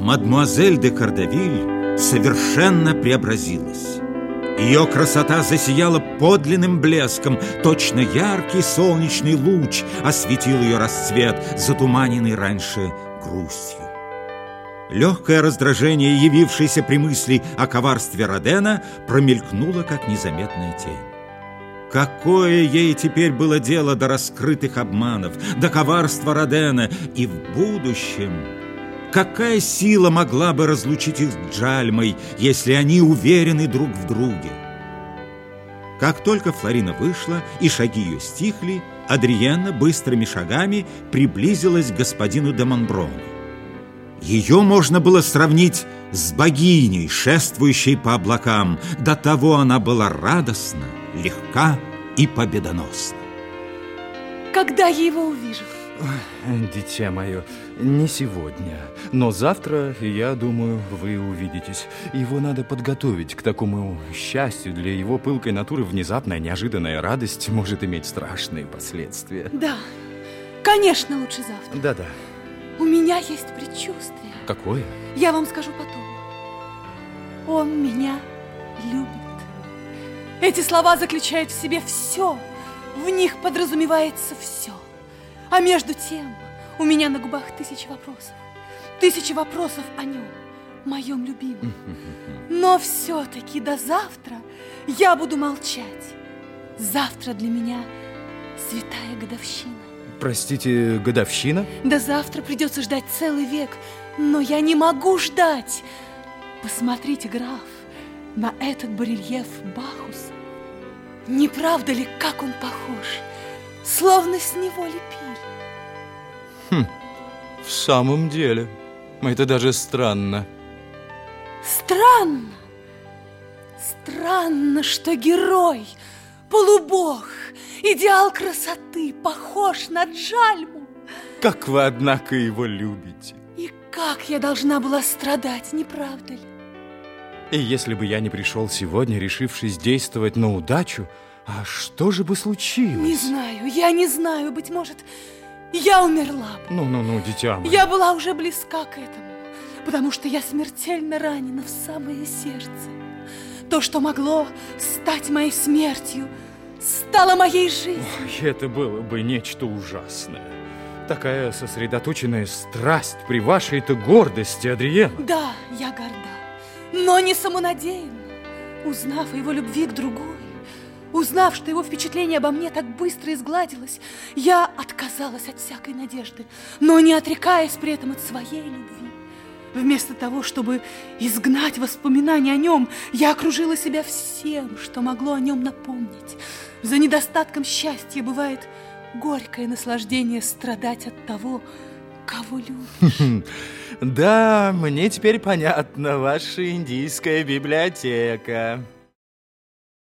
Мадмуазель де Кардавиль совершенно преобразилась. Ее красота засияла подлинным блеском, точно яркий солнечный луч осветил ее расцвет, затуманенный раньше грустью. Легкое раздражение, явившееся при мысли о коварстве Родена, промелькнуло, как незаметная тень. Какое ей теперь было дело до раскрытых обманов, до коварства Родена и в будущем? Какая сила могла бы разлучить их с Джальмой, если они уверены друг в друге? Как только Флорина вышла и шаги ее стихли, Адриена быстрыми шагами приблизилась к господину де Монброну. Ее можно было сравнить с богиней, шествующей по облакам. До того она была радостна, легка и победоносна. Когда я его увижу? Дитя мое, не сегодня, но завтра, я думаю, вы увидитесь. Его надо подготовить к такому счастью. Для его пылкой натуры внезапная неожиданная радость может иметь страшные последствия. Да, конечно, лучше завтра. Да-да. У меня есть предчувствие. Какое? Я вам скажу потом. Он меня любит. Эти слова заключают в себе все. В них подразумевается все. А между тем у меня на губах тысячи вопросов. Тысячи вопросов о нем, моем любимом. Но все-таки до завтра я буду молчать. Завтра для меня святая годовщина. Простите, годовщина? До завтра придется ждать целый век, но я не могу ждать. Посмотрите, граф, на этот барельеф Бахуса. Не правда ли, как он похож? Словно с него лепили. Хм, в самом деле, это даже странно. Странно? Странно, что герой, полубог, идеал красоты похож на Джальму. Как вы, однако, его любите. И как я должна была страдать, не правда ли? И если бы я не пришел сегодня, решившись действовать на удачу, а что же бы случилось? Не знаю, я не знаю, быть может, я умерла бы. Ну-ну-ну, дитя мое. Я была уже близка к этому, потому что я смертельно ранена в самое сердце. То, что могло стать моей смертью, стало моей жизнью. Ой, это было бы нечто ужасное. Такая сосредоточенная страсть при вашей-то гордости, Адриена. Да, я горда но не самонадеянно. Узнав о его любви к другой, узнав, что его впечатление обо мне так быстро изгладилось, я отказалась от всякой надежды, но не отрекаясь при этом от своей любви. Вместо того, чтобы изгнать воспоминания о нем, я окружила себя всем, что могло о нем напомнить. За недостатком счастья бывает горькое наслаждение страдать от того, кого любишь. Да, мне теперь понятна ваша индийская библиотека.